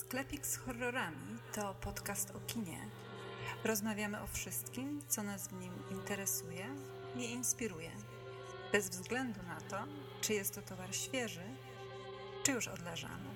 Sklepik z horrorami to podcast o kinie. Rozmawiamy o wszystkim, co nas w nim interesuje i inspiruje. Bez względu na to, czy jest to towar świeży, czy już odleżany.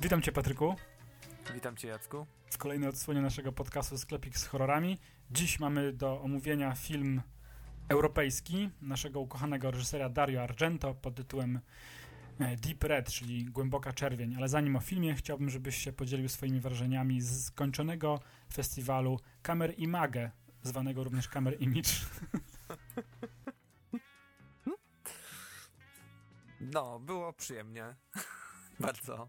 Witam Cię, Patryku. Witam Cię, Jacku. W kolejnej odsłonie naszego podcastu Sklepik z horrorami. Dziś mamy do omówienia film europejski naszego ukochanego reżysera Dario Argento pod tytułem e, Deep Red, czyli Głęboka Czerwień. Ale zanim o filmie, chciałbym, żebyś się podzielił swoimi wrażeniami z skończonego festiwalu Kamer Image, zwanego również Kamer Image. No, było przyjemnie. Bardzo.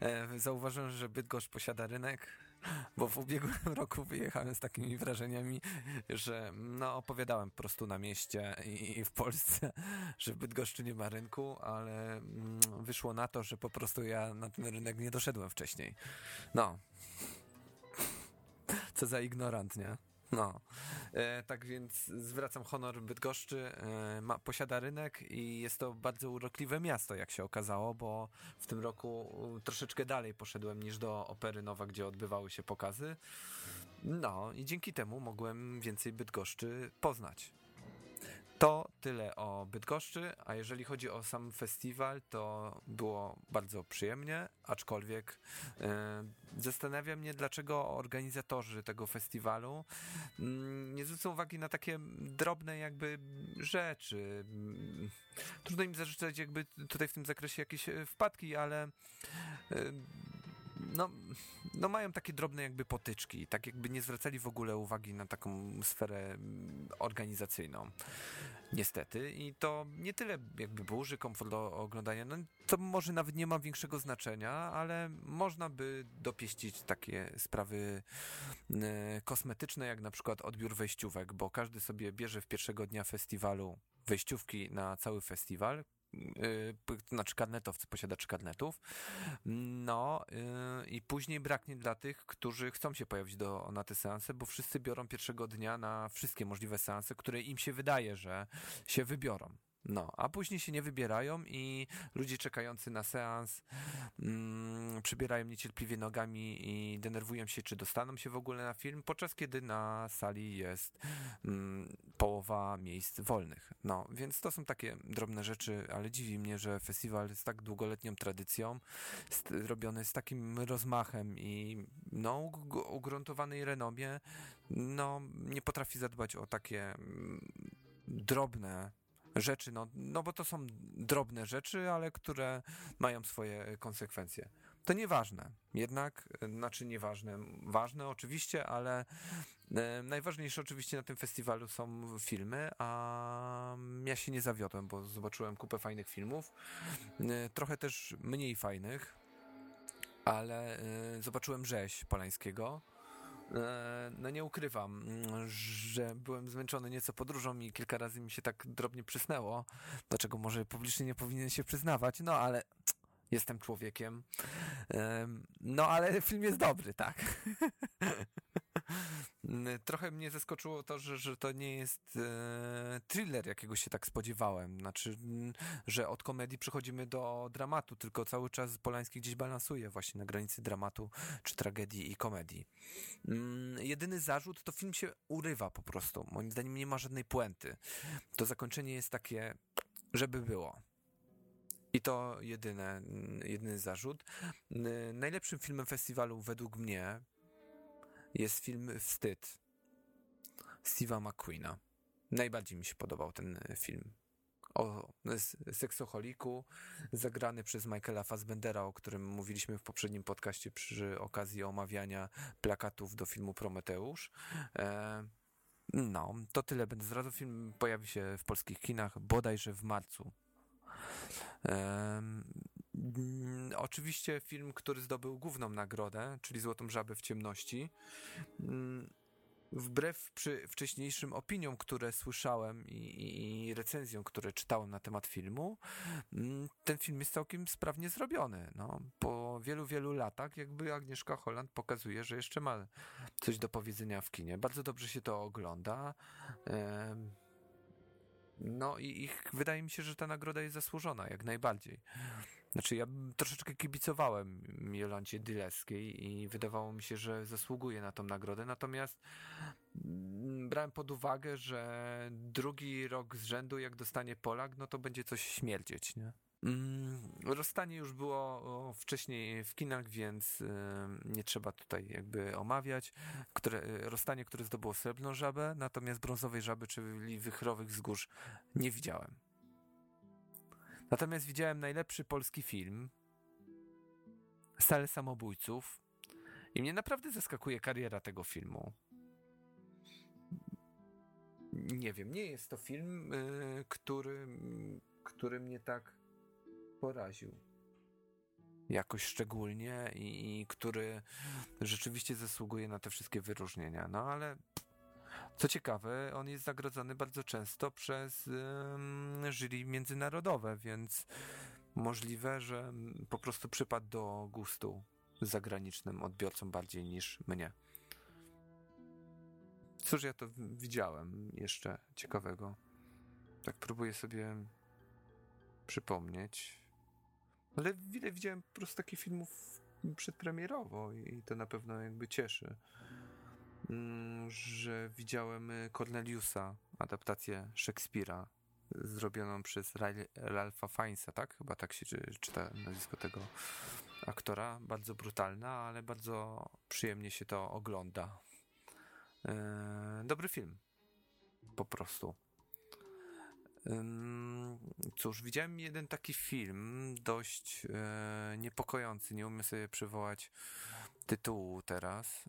E, zauważyłem, że Bydgoszcz posiada rynek, bo w ubiegłym roku wyjechałem z takimi wrażeniami, że no, opowiadałem po prostu na mieście i, w Polsce, że w Bydgoszczy nie ma rynku, ale mm, wyszło na to, że po prostu ja na ten rynek nie doszedłem wcześniej. No. Co za ignorant, nie? No, e, tak więc zwracam honor Bydgoszczy, e, ma, posiada rynek i jest to bardzo urokliwe miasto, jak się okazało, bo w tym roku troszeczkę dalej poszedłem niż do Opery Nowa, gdzie odbywały się pokazy. No i dzięki temu mogłem więcej Bydgoszczy poznać. To tyle o Bydgoszczy, a jeżeli chodzi o sam festiwal, to było bardzo przyjemnie, aczkolwiek e, zastanawia mnie, dlaczego organizatorzy tego festiwalu mm, nie zwrócą uwagi na takie drobne jakby rzeczy. Mm, trudno im zażyczać jakby tutaj w tym zakresie jakieś e, wpadki, ale e, no, no mają takie drobne jakby potyczki, tak jakby nie zwracali w ogóle uwagi na taką sferę organizacyjną. Niestety. I to nie tyle jakby burzy, komfort do oglądania, no to może nawet nie ma większego znaczenia, ale można by dopieścić takie sprawy e, kosmetyczne, jak na przykład odbiór wejściówek, bo każdy sobie bierze w pierwszego dnia festiwalu wejściówki na cały festiwal, znaczy karnetowcy, posiadacze karnetów. No yy, i później braknie dla tych, którzy chcą się pojawić do, na te seanse, bo wszyscy biorą pierwszego dnia na wszystkie możliwe seanse, które im się wydaje, że się wybiorą. No, a później się nie wybierają i ludzie czekający na seans mm, przybierają niecierpliwie nogami i denerwują się, czy dostaną się w ogóle na film, podczas kiedy na sali jest mm, połowa miejsc wolnych. No, więc to są takie drobne rzeczy, ale dziwi mnie, że festiwal z tak długoletnią tradycją, robiony z takim rozmachem i no, ugruntowanej renomie, no, nie potrafi zadbać o takie mm, drobne rzeczy, no, no bo to są drobne rzeczy, ale które mają swoje konsekwencje. To nieważne, jednak, znaczy nieważne, ważne oczywiście, ale e, najważniejsze oczywiście na tym festiwalu są filmy, a ja się nie zawiodłem, bo zobaczyłem kupę fajnych filmów, e, trochę też mniej fajnych, ale e, zobaczyłem Rzeź Polańskiego, E, no nie ukrywam, że byłem zmęczony nieco podróżą i kilka razy mi się tak drobnie przysnęło, dlaczego może publicznie nie powinien się przyznawać, no ale jestem człowiekiem. No ale film jest dobry, tak. Trochę mnie zaskoczyło to, że, że to nie jest e, thriller, jakiego się tak spodziewałem. Znaczy, że od komedii przechodzimy do dramatu, tylko cały czas Polański gdzieś balansuje właśnie na granicy dramatu czy tragedii i komedii. Jedyny zarzut to film się urywa po prostu. Moim zdaniem nie ma żadnej puenty. To zakończenie jest takie, żeby było. I to jedyne, jedyny zarzut. Najlepszym filmem festiwalu według mnie jest film Wstyd Steve'a McQueena. Najbardziej mi się podobał ten film. O seksoholiku, zagrany przez Michaela Fassbendera, o którym mówiliśmy w poprzednim podcaście przy okazji omawiania plakatów do filmu Prometeusz. E, no, to tyle będę zdradzał. Film pojawi się w polskich kinach bodajże w marcu Mm, oczywiście film, który zdobył główną nagrodę, czyli Złotą Żabę w ciemności. Mm, wbrew przy wcześniejszym opiniom, które słyszałem i, i recenzjom, które czytałem na temat filmu, mm, ten film jest całkiem sprawnie zrobiony. No, po wielu, wielu latach jakby Agnieszka Holland pokazuje, że jeszcze ma coś do powiedzenia w kinie. Bardzo dobrze się to ogląda. No i ich, wydaje mi się, że ta nagroda jest zasłużona, jak najbardziej. Znaczy, ja troszeczkę kibicowałem Jolancie Dyleskiej i wydawało mi się, że zasługuje na tą nagrodę, natomiast mm, brałem pod uwagę, że drugi rok z rzędu, jak dostanie Polak, no to będzie coś śmierdzieć, nie? Mm, rozstanie już było wcześniej w kinach, więc nie trzeba tutaj jakby omawiać. Które, rozstanie, które zdobyło srebrną żabę, natomiast brązowej żaby, czyli wychrowych wzgórz, nie widziałem. Natomiast widziałem najlepszy polski film Salę Samobójców i mnie naprawdę zaskakuje kariera tego filmu. Nie wiem, nie jest to film, y, który, który mnie tak poraził. Jakoś szczególnie i, i który rzeczywiście zasługuje na te wszystkie wyróżnienia. No ale co ciekawe, on jest zagrodzony bardzo często przez um, jury międzynarodowe, więc możliwe, że po prostu przypadł do gustu zagranicznym odbiorcom bardziej niż mnie. Cóż ja to widziałem jeszcze ciekawego? Tak próbuję sobie przypomnieć. Ale widziałem po prostu takich filmów przedpremierowo i to na pewno jakby cieszy. Mm, że widziałem y, Corneliusa, adaptację Szekspira zrobioną przez Ralpha Fiennesa, tak? Chyba tak się czyta nazwisko tego aktora. Bardzo brutalna, ale bardzo przyjemnie się to ogląda. E, dobry film. Po prostu. Cóż, widziałem jeden taki film, dość e, niepokojący. Nie umiem sobie przywołać tytułu teraz.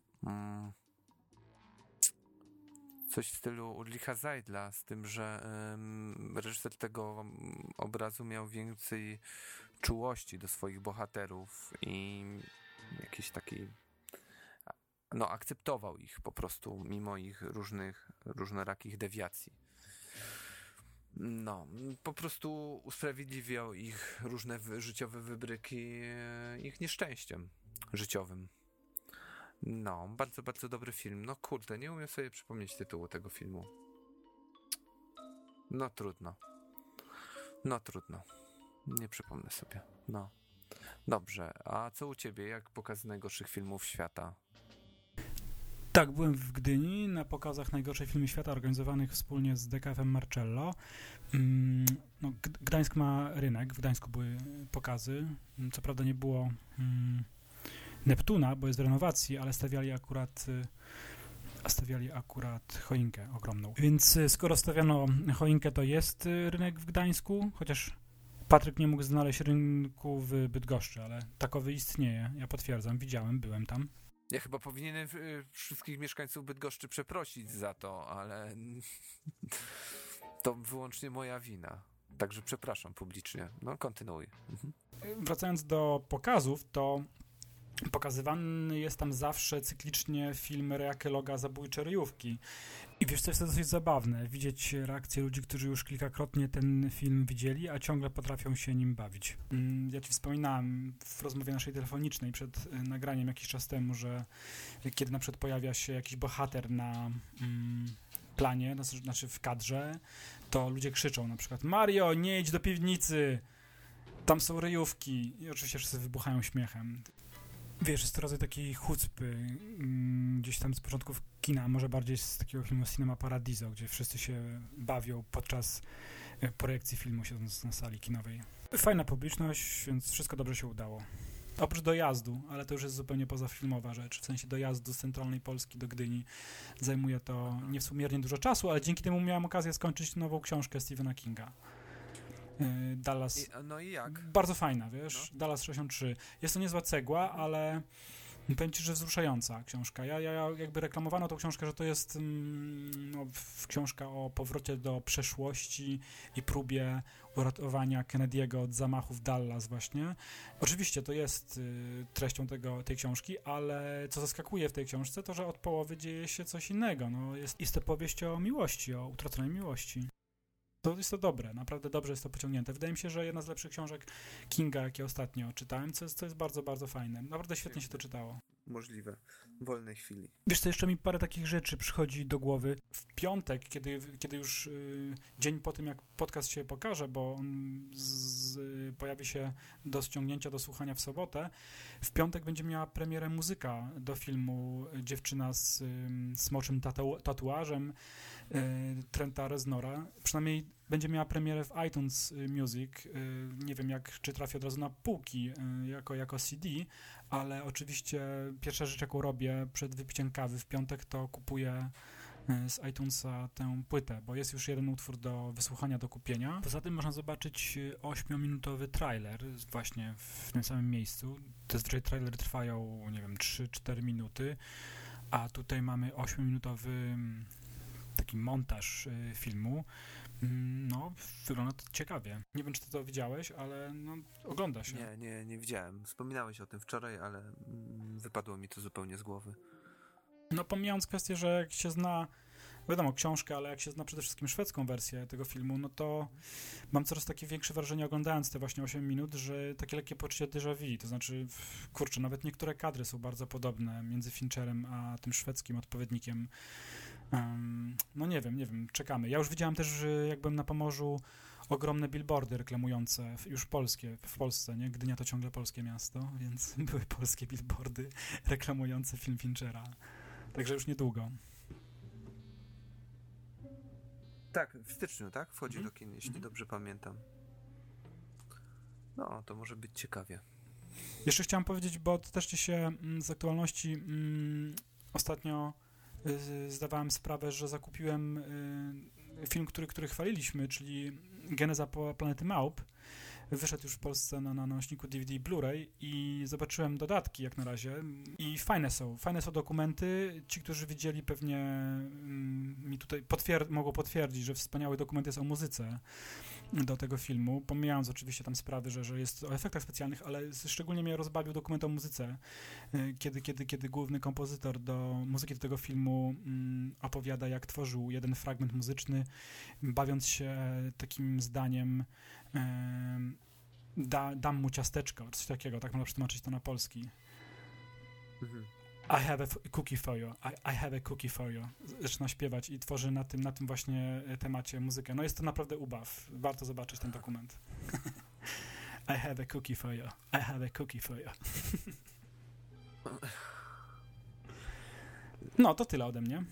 Coś w stylu Ulricha Zajdla, z tym, że reżyser tego obrazu miał więcej czułości do swoich bohaterów i jakiś taki no akceptował ich po prostu mimo ich różnych różnorakich dewiacji. No, po prostu usprawiedliwiał ich różne życiowe wybryki e, ich nieszczęściem życiowym. No, bardzo, bardzo dobry film. No kurde, nie umiem sobie przypomnieć tytułu tego filmu. No trudno. No trudno. Nie przypomnę sobie. No. Dobrze, a co u ciebie? Jak pokazy najgorszych filmów świata? Tak, byłem w Gdyni na pokazach najgorszych filmów świata organizowanych wspólnie z DKF-em Marcello. Mm, no, Gdańsk ma rynek, w Gdańsku były pokazy. Co prawda nie było mm, Neptuna, bo jest w renowacji, ale stawiali akurat y, stawiali akurat choinkę ogromną. Więc y, skoro stawiano choinkę, to jest y, rynek w Gdańsku, chociaż Patryk nie mógł znaleźć rynku w Bydgoszczy, ale takowy istnieje. Ja potwierdzam, widziałem, byłem tam. Ja chyba powinienem wszystkich mieszkańców Bydgoszczy przeprosić za to, ale to wyłącznie moja wina. Także przepraszam publicznie. No, kontynuuj. Mhm. Wracając do pokazów, to Pokazywany jest tam zawsze cyklicznie film Reakeloga Zabójcze ryjówki. I wiesz, co jest dosyć zabawne, widzieć reakcję ludzi, którzy już kilkakrotnie ten film widzieli, a ciągle potrafią się nim bawić. Mm, ja ci wspominałem w rozmowie naszej telefonicznej przed y, nagraniem jakiś czas temu, że kiedy na przykład pojawia się jakiś bohater na mm, planie, znaczy w kadrze, to ludzie krzyczą na przykład Mario, nie idź do piwnicy, tam są ryjówki i oczywiście wszyscy wybuchają śmiechem. Wiesz, jest to rodzaj takiej chucpy mm, gdzieś tam z początków kina, może bardziej z takiego filmu Cinema Paradiso, gdzie wszyscy się bawią podczas e, projekcji filmu siedząc na sali kinowej. Fajna publiczność, więc wszystko dobrze się udało. Oprócz dojazdu, ale to już jest zupełnie pozafilmowa rzecz, w sensie dojazdu z centralnej Polski do Gdyni zajmuje to niewspółmiernie dużo czasu, ale dzięki temu miałem okazję skończyć nową książkę Stephena Kinga. E, Dallas. I, no i jak? Bardzo fajna, wiesz? No. Dallas 63. Jest to niezła cegła, ale powiem ci, że wzruszająca książka. Ja, ja jakby reklamowano tą książkę, że to jest mm, no, książka o powrocie do przeszłości i próbie uratowania Kennedy'ego od zamachów Dallas właśnie. Oczywiście to jest y, treścią tego, tej książki, ale co zaskakuje w tej książce, to że od połowy dzieje się coś innego. No, jest, jest to powieść o miłości, o utraconej miłości. To jest to dobre, naprawdę dobrze jest to pociągnięte. Wydaje mi się, że jedna z lepszych książek Kinga, jakie ostatnio czytałem, co jest, co jest bardzo, bardzo fajne. Naprawdę świetnie się to czytało. Możliwe. W wolnej chwili. Wiesz co, jeszcze mi parę takich rzeczy przychodzi do głowy. W piątek, kiedy, kiedy już y, dzień po tym, jak podcast się pokaże, bo on z, y, pojawi się do ściągnięcia, do słuchania w sobotę, w piątek będzie miała premierę muzyka do filmu Dziewczyna z y, smoczym tatu tatuażem Trenta Reznora. Przynajmniej będzie miała premierę w iTunes y, Music. Y, nie wiem, jak, czy trafi od razu na półki y, jako, jako CD, ale oczywiście pierwsza rzecz, jaką robię przed wypiciem kawy w piątek, to kupuję z iTunesa tę płytę, bo jest już jeden utwór do wysłuchania, do kupienia. Poza tym można zobaczyć 8-minutowy trailer właśnie w tym samym miejscu. Te zazwyczaj trailery trwają, nie wiem, 3-4 minuty, a tutaj mamy 8-minutowy mm, taki montaż filmu Mm, no, wygląda to ciekawie. Nie wiem, czy ty to widziałeś, ale no, ogląda się. Nie, nie, nie widziałem. Wspominałeś o tym wczoraj, ale mm, wypadło mi to zupełnie z głowy. No, pomijając kwestię, że jak się zna, wiadomo, książkę, ale jak się zna przede wszystkim szwedzką wersję tego filmu, no to mam coraz takie większe wrażenie oglądając te właśnie 8 minut, że takie lekkie poczucie déjà vu, to znaczy, kurczę, nawet niektóre kadry są bardzo podobne między Fincherem a tym szwedzkim odpowiednikiem no nie wiem, nie wiem, czekamy. Ja już widziałem też, że jak byłem na Pomorzu, ogromne billboardy reklamujące, już polskie, w Polsce, nie? Gdynia to ciągle polskie miasto, więc były polskie billboardy reklamujące film Finchera. Także już niedługo. Tak, w styczniu, tak? Wchodzi mm. do kin, jeśli mm. dobrze pamiętam. No, to może być ciekawie. Jeszcze chciałem powiedzieć, bo też ci się mm, z aktualności mm, ostatnio zdawałem sprawę, że zakupiłem y, film, który, który chwaliliśmy, czyli Geneza Planety Małp. Wyszedł już w Polsce na, na nośniku DVD Blu-ray i zobaczyłem dodatki jak na razie i fajne są, fajne są dokumenty. Ci, którzy widzieli pewnie mm, mi tutaj potwier mogą potwierdzić, że wspaniały dokument jest o muzyce do tego filmu, pomijając oczywiście tam sprawy, że, że jest o efektach specjalnych, ale szczególnie mnie rozbawił dokument o muzyce, y, kiedy, kiedy, kiedy główny kompozytor do muzyki do tego filmu mm, opowiada, jak tworzył jeden fragment muzyczny, bawiąc się takim zdaniem da, dam mu ciasteczko, coś takiego, tak można przetłumaczyć to na polski. Mhm. I have a cookie for you. I, I, have a cookie for you. Zaczyna śpiewać i tworzy na tym, na tym właśnie e, temacie muzykę. No jest to naprawdę ubaw. Warto zobaczyć ten dokument. I have a cookie for you. I have a cookie for you. no, to tyle ode mnie.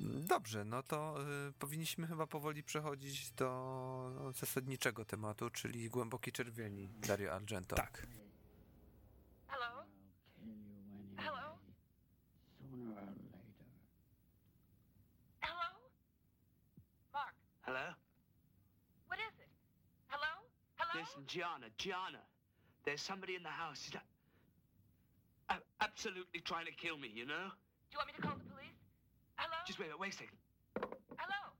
Dobrze, no to y, powinniśmy chyba powoli przechodzić do zasadniczego tematu, czyli głęboki czerwieni Dario Argento. Tak. Listen, Gianna, Gianna, there's somebody in the house. He's like, absolutely trying to kill me, you know? Do you want me to call the police? Hello? Just wait, a wait a second. Hello?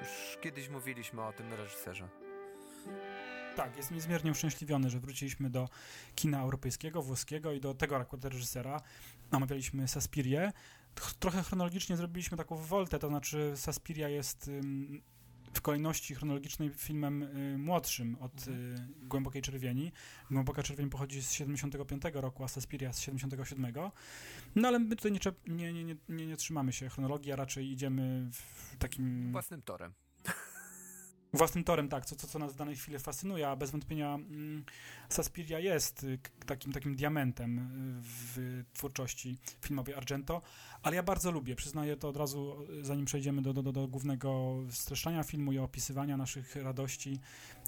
Już kiedyś mówiliśmy o tym reżyserze. Tak, jest niezmiernie uszczęśliwiony, że wróciliśmy do kina europejskiego, włoskiego i do tego akurat reżysera. Omawialiśmy Saspirię. Ch- Trochę chronologicznie zrobiliśmy taką woltę, to znaczy Saspiria jest w kolejności chronologicznej filmem y, młodszym od y, Głębokiej Czerwieni. Głęboka Czerwień pochodzi z 75 roku, a Saspiria z 77. No ale my tutaj nie, nie, nie, nie trzymamy się chronologii, a raczej idziemy w takim Własnym torem. Własnym torem, tak, co, co, co nas w danej chwili fascynuje, a bez wątpienia mm, Saspiria jest y, takim, takim diamentem y, w twórczości filmowej Argento, ale ja bardzo lubię, przyznaję to od razu, y, zanim przejdziemy do, do, do, do głównego streszczania filmu i opisywania naszych radości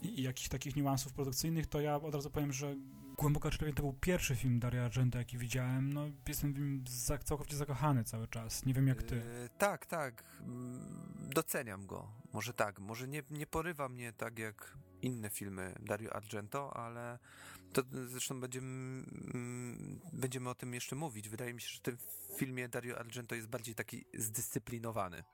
i, i jakichś takich niuansów produkcyjnych, to ja od razu powiem, że Głęboka Czerwień to był pierwszy film Dario Argento, jaki widziałem, no jestem w nim za, całkowicie zakochany cały czas, nie wiem jak ty. E, tak, tak. Mm, Doceniam go. Może tak. Może nie, nie porywa mnie tak jak inne filmy Dario Argento, ale to zresztą będziemy, mm, będziemy o tym jeszcze mówić. Wydaje mi się, że w tym filmie Dario Argento jest bardziej taki zdyscyplinowany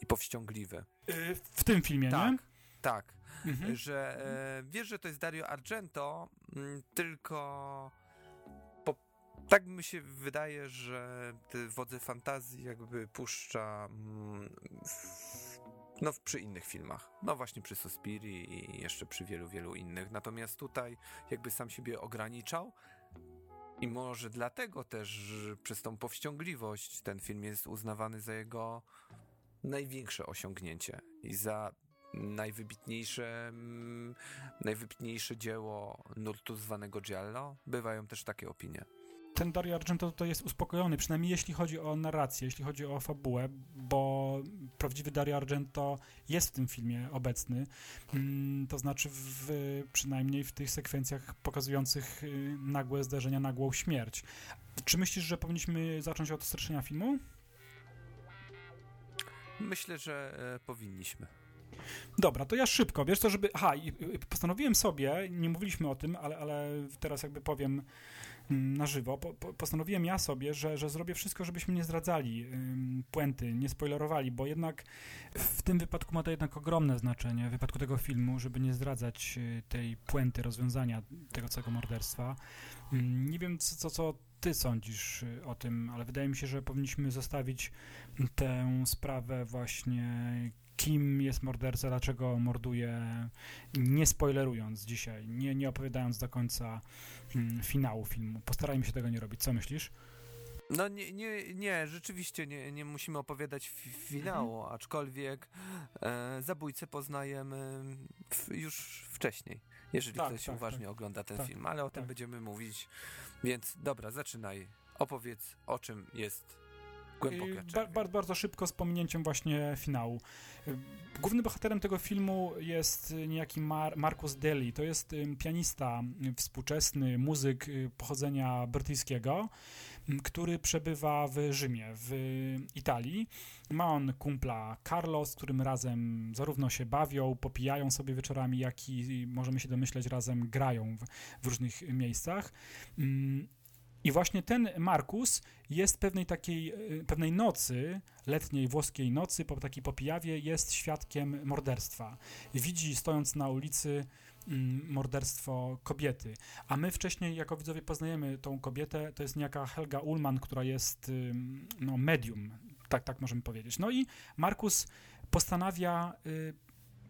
i powściągliwy. Y, W tym filmie, Tak, nie? Tak. Mhm. że e, wiesz, że to jest Dario Argento, mm, tylko po, tak mi się wydaje, że te wodze fantazji jakby puszcza mm, w, no przy innych filmach. No właśnie przy Suspiri i jeszcze przy wielu, wielu innych. Natomiast tutaj jakby sam siebie ograniczał i może dlatego też przez tą powściągliwość ten film jest uznawany za jego największe osiągnięcie i za najwybitniejsze, mm, najwybitniejsze dzieło nurtu zwanego Giallo. Bywają też takie opinie. ten Dario Argento to jest uspokojony, przynajmniej jeśli chodzi o narrację, jeśli chodzi o fabułę, bo prawdziwy Dario Argento jest w tym filmie obecny, mm, to znaczy w, przynajmniej w tych sekwencjach pokazujących y, nagłe zdarzenia, nagłą śmierć. Czy myślisz, że powinniśmy zacząć od streszczenia filmu? Myślę, że e, powinniśmy. Dobra, to ja szybko, wiesz co, żeby... Aha, postanowiłem sobie, nie mówiliśmy o tym, ale, ale teraz jakby powiem mm, na żywo, po, po, postanowiłem ja sobie, że, że zrobię wszystko, żebyśmy nie zdradzali ym, puenty, nie spoilerowali, bo jednak w tym wypadku ma to jednak ogromne znaczenie, w wypadku tego filmu, żeby nie zdradzać y, tej puenty, rozwiązania tego całego morderstwa. Nie wiem, co, co, co ty sądzisz y, o tym, ale wydaje mi się, że powinniśmy zostawić tę sprawę właśnie kim jest morderca, dlaczego morduje, nie spoilerując dzisiaj, nie, nie opowiadając do końca mm, finału filmu. Postarajmy się tego nie robić. Co myślisz? No nie, nie, nie rzeczywiście nie, nie musimy opowiadać fi- finału, aczkolwiek e, zabójcę poznajemy w, już wcześniej, jeżeli Tak, ktoś tak, uważnie tak. ogląda ten Tak, film, ale o tym tak. będziemy mówić. Więc dobra, zaczynaj. Opowiedz o czym jest Ba, bardzo szybko z pominięciem właśnie finału. Yy, Głównym bohaterem tego filmu jest y, niejaki Mar Marcus Deli. To jest pianista, y, współczesny muzyk y, pochodzenia brytyjskiego, który przebywa w Rzymie, w Italii. Ma on kumpla Carlo, z którym razem zarówno się bawią, popijają sobie wieczorami, jak i możemy się domyśleć, razem grają w, w różnych miejscach. I właśnie ten Markus jest pewnej takiej, e, pewnej nocy, letniej włoskiej nocy, po takiej popijawie, jest świadkiem morderstwa. Widzi, stojąc na ulicy, mm, morderstwo kobiety. A my wcześniej, jako widzowie, poznajemy tą kobietę. To jest niejaka Helga Ullman, która jest no, medium, tak, tak możemy powiedzieć. No i Markus postanawia y,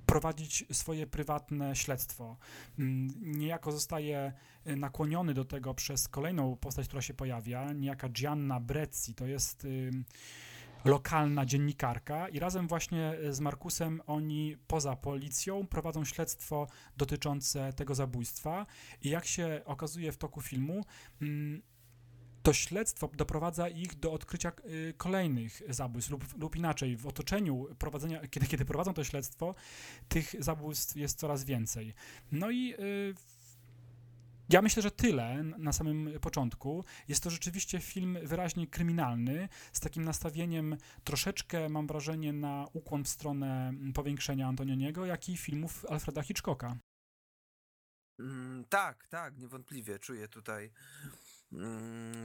prowadzić swoje prywatne śledztwo. Mm, Niejako zostaje y, nakłoniony do tego przez kolejną postać, która się pojawia, niejaka Gianna Brezzi, to jest lokalna dziennikarka i razem właśnie z Markusem oni poza policją prowadzą śledztwo dotyczące tego zabójstwa i jak się okazuje w toku filmu, mm, to śledztwo doprowadza ich do odkrycia y, kolejnych zabójstw lub, lub inaczej, w otoczeniu prowadzenia, kiedy, kiedy prowadzą to śledztwo, tych zabójstw jest coraz więcej. No i y, ja myślę, że tyle na samym początku. Jest to rzeczywiście film wyraźnie kryminalny, z takim nastawieniem troszeczkę, mam wrażenie, na ukłon w stronę powiększenia Antonioniego, jak i filmów Alfreda Hitchcocka. Mm, tak, tak, niewątpliwie czuję tutaj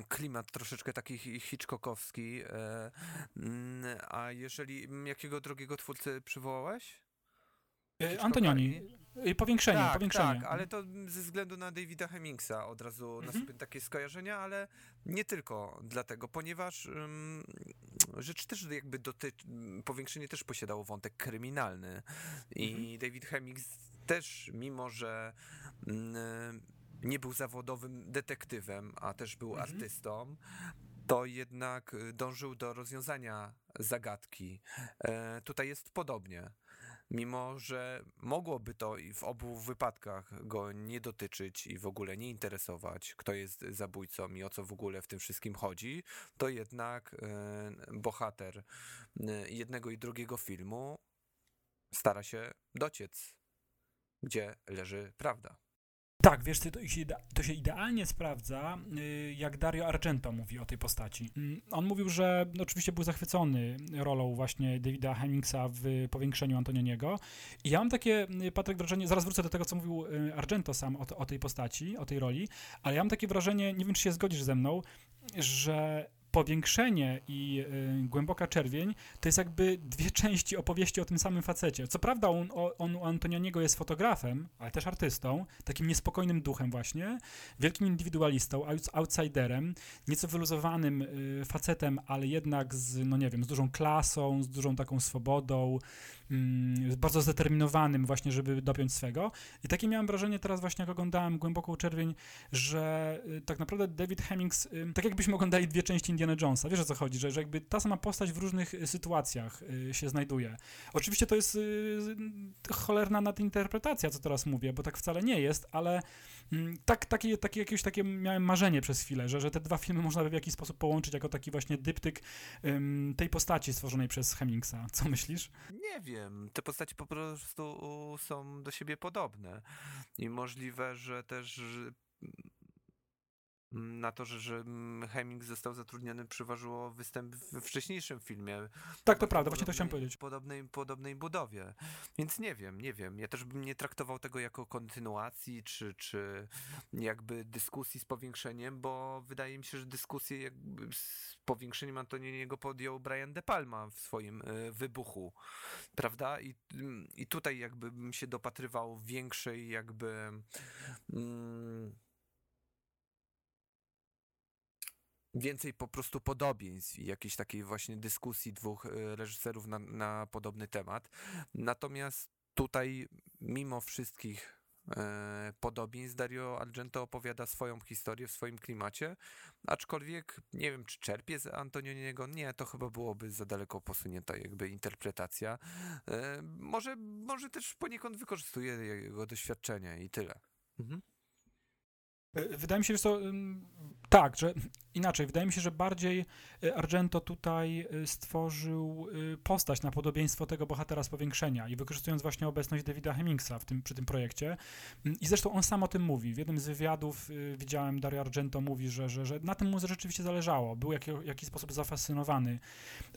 klimat troszeczkę taki hi- hitchcockowski. E, mm, a jeżeli mm, jakiego drugiego twórcę przywołałeś? E, Hitchcocka Antonioni. Y, Powiększenie, tak, powiększenie. Tak, ale to ze względu na Davida Hemmingsa od razu Mhm. nasuwam takie skojarzenia, ale nie tylko dlatego, ponieważ ym, rzecz też jakby dotyczy, powiększenie też posiadało wątek kryminalny i Mhm. David Hemmings też, mimo że mm, nie był zawodowym detektywem, a też był Mhm. artystą, to jednak y, dążył do rozwiązania zagadki. E, tutaj jest podobnie. Mimo, że mogłoby to i w obu wypadkach go nie dotyczyć i w ogóle nie interesować, kto jest zabójcą i o co w ogóle w tym wszystkim chodzi, to jednak e, bohater e, jednego i drugiego filmu stara się dociec, gdzie leży prawda. Tak, wiesz, to się, to się idealnie sprawdza, y, jak Dario Argento mówi o tej postaci. Mm, On mówił, że oczywiście był zachwycony rolą właśnie Davida Hemmingsa w powiększeniu Antonioniego. I ja mam takie, y, Patryk, wrażenie, zaraz wrócę do tego, co mówił y, Argento sam o, o tej postaci, o tej roli, ale ja mam takie wrażenie, nie wiem, czy się zgodzisz ze mną, że powiększenie i y, głęboka czerwień to jest jakby dwie części opowieści o tym samym facecie. Co prawda on, on u Antonianiego jest fotografem, ale też artystą, takim niespokojnym duchem właśnie, wielkim indywidualistą, outs- outsiderem, nieco wyluzowanym y, facetem, ale jednak z, no nie wiem, z dużą klasą, z dużą taką swobodą, bardzo zdeterminowanym właśnie, żeby dopiąć swego. I takie miałem wrażenie teraz właśnie, jak oglądałem Głęboką Czerwień, że y, tak naprawdę David Hemmings, y, tak jakbyśmy oglądali dwie części Indiana Jonesa, wiesz o co chodzi, że, że jakby ta sama postać w różnych y, sytuacjach się znajduje. Oczywiście to jest cholerna nadinterpretacja, co teraz mówię, bo tak wcale nie jest, ale mm, tak, takie, takie, jakieś takie miałem marzenie przez chwilę, że, że te dwa filmy można by w jakiś sposób połączyć jako taki właśnie dyptyk ym, tej postaci stworzonej przez Hemmingsa. Co myślisz? Nie wiem, te postaci po prostu są do siebie podobne i możliwe, że też mm, na to, że, że mm, Hemming został zatrudniony przyważyło występ we wcześniejszym filmie. Tak, to prawda, właśnie to chciałem powiedzieć. Podobnej, podobnej budowie. Więc nie wiem, nie wiem. Ja też bym nie traktował tego jako kontynuacji, czy, czy jakby dyskusji z powiększeniem, bo wydaje mi się, że dyskusję z powiększeniem Antoniego podjął Brian De Palma w swoim y, wybuchu, prawda? I, mm, I tutaj jakby bym się dopatrywał większej jakby mm, więcej po prostu podobieństw i jakiejś takiej właśnie dyskusji dwóch y, reżyserów na, na podobny temat. Natomiast tutaj mimo wszystkich e, podobieństw Dario Argento opowiada swoją historię w swoim klimacie, aczkolwiek nie wiem, czy czerpie z Antonioniego, nie, to chyba byłoby za daleko posunięta jakby interpretacja. E, może, może też poniekąd wykorzystuje jego doświadczenie i tyle. Mhm. Y, Wydaje mi się, że to tak, że inaczej. Wydaje mi się, że bardziej y, Argento tutaj y, stworzył y, postać na podobieństwo tego bohatera z powiększenia i wykorzystując właśnie obecność Davida Hemmingsa w tym, przy tym projekcie. Mm, I zresztą on sam o tym mówi. W jednym z wywiadów y, widziałem Dario Argento mówi, że, że, że na tym mu rzeczywiście zależało. Był jak, w jakiś sposób zafascynowany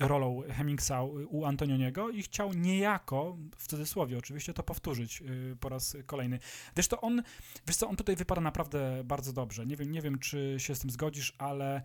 rolą Hemmingsa u, Antonioniego i chciał niejako, w cudzysłowie oczywiście, to powtórzyć y, po raz kolejny. Wiesz, to on Wiesz co, on tutaj wypada naprawdę bardzo dobrze. Nie wiem, nie wiem, czy się z tym zgodzisz, ale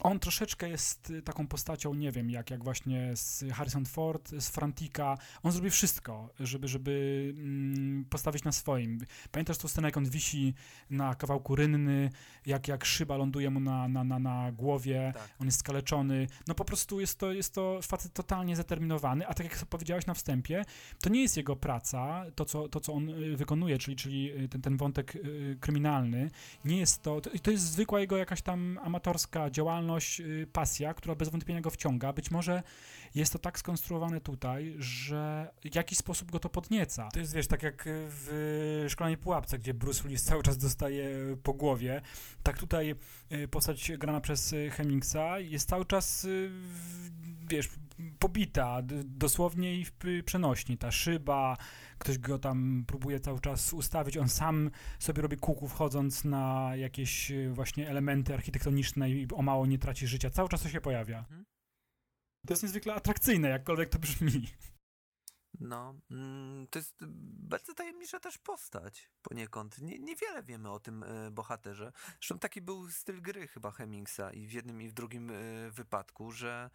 on troszeczkę jest y, taką postacią, nie wiem, jak, jak właśnie z Harrison Ford, z Frantika. On zrobi wszystko, żeby, żeby mm, postawić na swoim. Pamiętasz tą scenę, jak on wisi na kawałku rynny, jak, jak szyba ląduje mu na, na, na, na głowie, Tak. on jest skaleczony. No po prostu jest to, jest to facet totalnie zdeterminowany, a tak jak powiedziałeś na wstępie, to nie jest jego praca, to co, to, co on y, wykonuje, czyli, czyli y, ten, ten wątek kryminalny, nie jest to, to, to jest zwykła jego jakaś tam amatorska działalność, y, pasja, która bez wątpienia go wciąga. Być może jest to tak skonstruowane tutaj, że w jakiś sposób go to podnieca. To jest, wiesz, tak jak w Szklanej Pułapce, gdzie Bruce Willis cały czas dostaje po głowie, tak tutaj y, postać grana przez y, Hemmingsa jest cały czas, y, wiesz, pobita, dosłownie i w przenośni. Ta szyba, ktoś go tam próbuje cały czas ustawić, on sam sobie robi kuku wchodząc na jakieś właśnie elementy architektoniczne i o mało nie traci życia. Cały czas to się pojawia. Mhm. To jest niezwykle atrakcyjne, jakkolwiek to brzmi. No, mm, to jest bardzo tajemnicza też postać poniekąd. Nie, niewiele wiemy o tym e, bohaterze. Zresztą taki był styl gry chyba Hemmingsa i w jednym i w drugim e, wypadku, że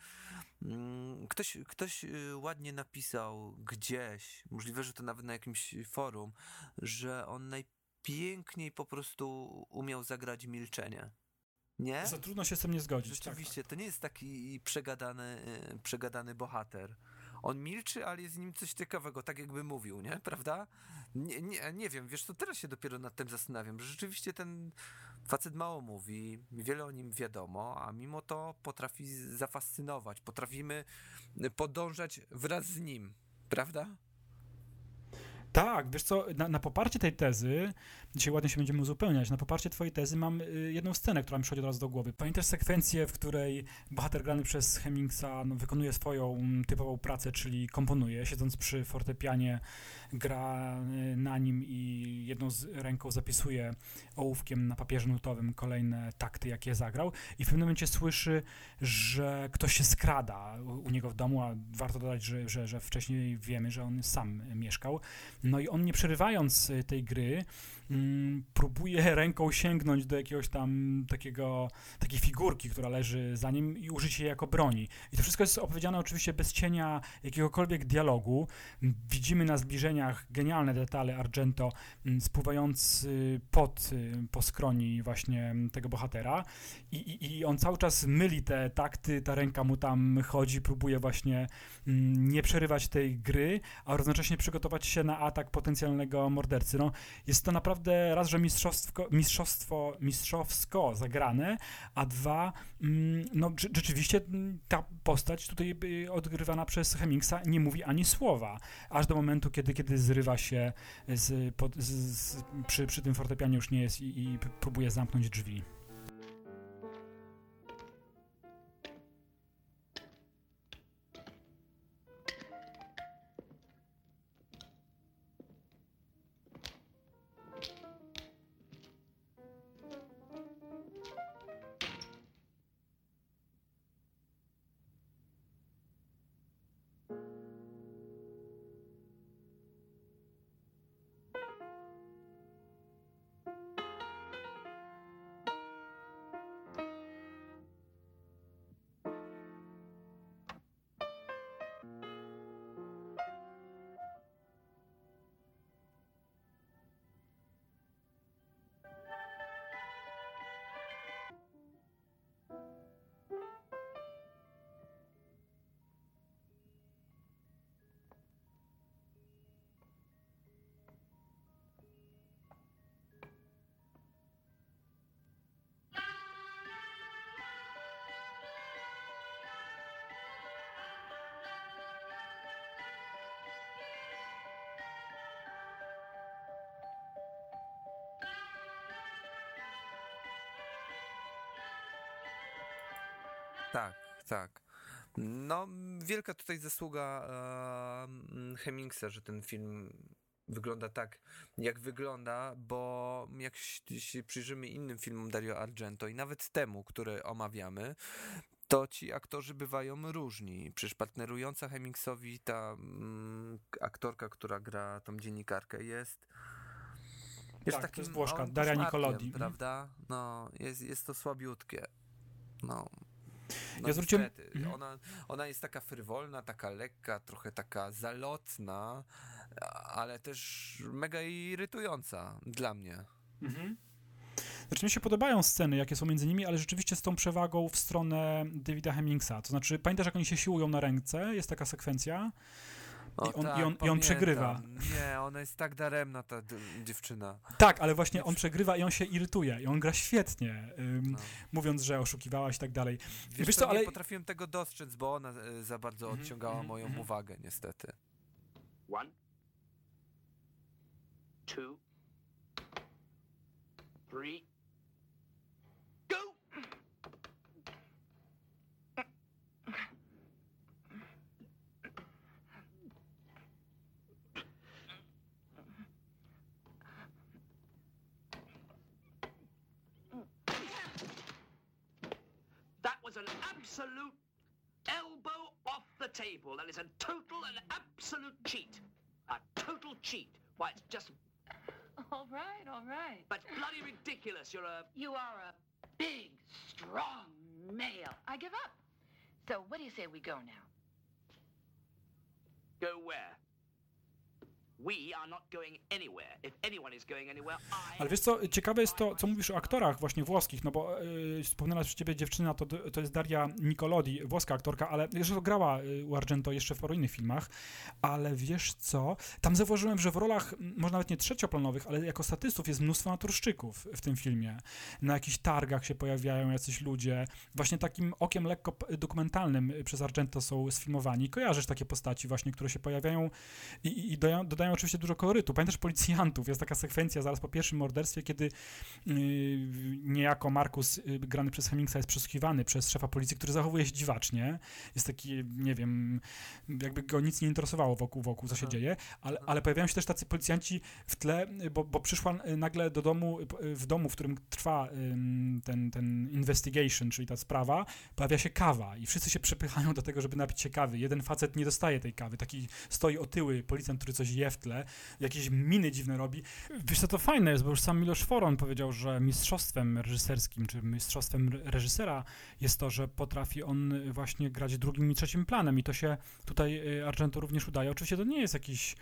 mm, ktoś, ktoś ładnie napisał gdzieś, możliwe, że to nawet na jakimś forum, że on najpiękniej po prostu umiał zagrać milczenie. Nie? Za trudno się z tym nie zgodzić. tak. Rzeczywiście, to nie jest taki przegadany, y, przegadany bohater. On milczy, ale jest w nim coś ciekawego, tak jakby mówił, nie? Prawda? Nie, nie, nie wiem, wiesz, to teraz się dopiero nad tym zastanawiam, że rzeczywiście ten facet mało mówi, wiele o nim wiadomo, a mimo to potrafi zafascynować, potrafimy podążać wraz z nim, prawda? Tak, wiesz co, na, na, poparcie tej tezy, dzisiaj ładnie się będziemy uzupełniać, na poparcie twojej tezy mam y, jedną scenę, która mi przychodzi od razu do głowy. Pamiętasz sekwencję, w której bohater grany przez Hemmingsa no, wykonuje swoją typową pracę, czyli komponuje, siedząc przy fortepianie, gra y, na nim i jedną z ręką zapisuje ołówkiem na papierze nutowym kolejne takty, jakie zagrał i w pewnym momencie słyszy, że ktoś się skrada u, u niego w domu, a warto dodać, że, że, że wcześniej wiemy, że on sam mieszkał. No i on nie przerywając y, tej gry, mm, próbuje ręką sięgnąć do jakiegoś tam takiego, takiej figurki, która leży za nim i użyć jej jako broni. I to wszystko jest opowiedziane oczywiście bez cienia jakiegokolwiek dialogu. Widzimy na zbliżeniach genialne detale Argento mm, spływający pod po skroni właśnie tego bohatera I, i, i on cały czas myli te takty, ta ręka mu tam chodzi, próbuje właśnie mm, nie przerywać tej gry, a równocześnie przygotować się na atak potencjalnego mordercy. No, jest to naprawdę raz, że mistrzostwo, mistrzostwo, mistrzowsko zagrane, a dwa, mm, no rzeczywiście mm, ta postać tutaj y, odgrywana przez Hemmingsa nie mówi ani słowa, aż do momentu, kiedy, kiedy zrywa się z, pod, z, z, przy, przy tym fortepianie już nie jest i, i próbuje zamknąć drzwi. Tak, tak. No, wielka tutaj zasługa e, Hemmingsa, że ten film wygląda tak, jak wygląda, bo jak się przyjrzymy innym filmom Dario Argento i nawet temu, który omawiamy, to ci aktorzy bywają różni. Przecież partnerująca Hemmingsowi ta mm, aktorka, która gra tą dziennikarkę jest jest tak, to jest Włoszka, Daria Nicolodi. Prawda? No, jest, jest to słabiutkie. No, no ja zwróciłem... Mhm. Ona, ona jest taka frywolna, taka lekka, trochę taka zalotna, ale też mega irytująca dla mnie. Mhm. Znaczy mi się podobają sceny, jakie są między nimi, ale rzeczywiście z tą przewagą w stronę Davida Hemmingsa. To znaczy, pamiętasz, jak oni się siłują na ręce? Jest taka sekwencja. O, I, on, tak, i, on, I on przegrywa. Nie, ona jest tak daremna, ta dziewczyna. Tak, ale właśnie on przegrywa i on się irytuje. I on gra świetnie, ym, no. mówiąc, że oszukiwałaś i tak dalej. Wiesz, Wiesz co, ale... nie potrafiłem tego dostrzec, bo ona e, za bardzo -hmm, odciągała mm -hmm, moją mm -hmm. uwagę, niestety. One. Two. Three. Absolute elbow off the table that is a total and absolute cheat. A total cheat. Why, it's just, All right, all right. but bloody ridiculous. You're a, You are a big, strong male. I give up. So what do you say we go now? go where? Ale wiesz co, ciekawe jest to, co mówisz o aktorach właśnie włoskich, no bo yy, wspomniana przez ciebie dziewczyna to, to jest Daria Nicolodi, włoska aktorka, ale jeszcze grała y, u Argento jeszcze w paru innych filmach, ale wiesz co, tam zauważyłem, że w rolach, może nawet nie trzecioplanowych, ale jako statystów jest mnóstwo naturszczyków w tym filmie. Na jakichś targach się pojawiają jacyś ludzie, właśnie takim okiem lekko dokumentalnym y, przez Argento są sfilmowani. Kojarzysz takie postaci właśnie, które się pojawiają i, i dodają, dodają oczywiście dużo kolorytu. Pamiętasz policjantów? Jest taka sekwencja zaraz po pierwszym morderstwie, kiedy yy, niejako Markus, yy, grany przez Hemmingsa, jest przesłuchiwany przez szefa policji, który zachowuje się dziwacznie. Jest taki, nie wiem, jakby go nic nie interesowało wokół, wokół co się Aha. dzieje, ale, ale pojawiają się też tacy policjanci w tle, yy, bo, bo przyszła yy, nagle do domu, yy, w domu, w którym trwa ten, ten investigation, czyli ta sprawa, pojawia się kawa i wszyscy się przepychają do tego, żeby napić się kawy. Jeden facet nie dostaje tej kawy, taki stoi otyły policjant, który coś je tle, jakieś miny dziwne robi. Wiesz co, to fajne jest, bo już sam Miloš Foron powiedział, że mistrzostwem reżyserskim, czy mistrzostwem re- reżysera jest to, że potrafi on właśnie grać drugim i trzecim planem i to się tutaj y, Argento również udaje. Oczywiście to nie jest jakiś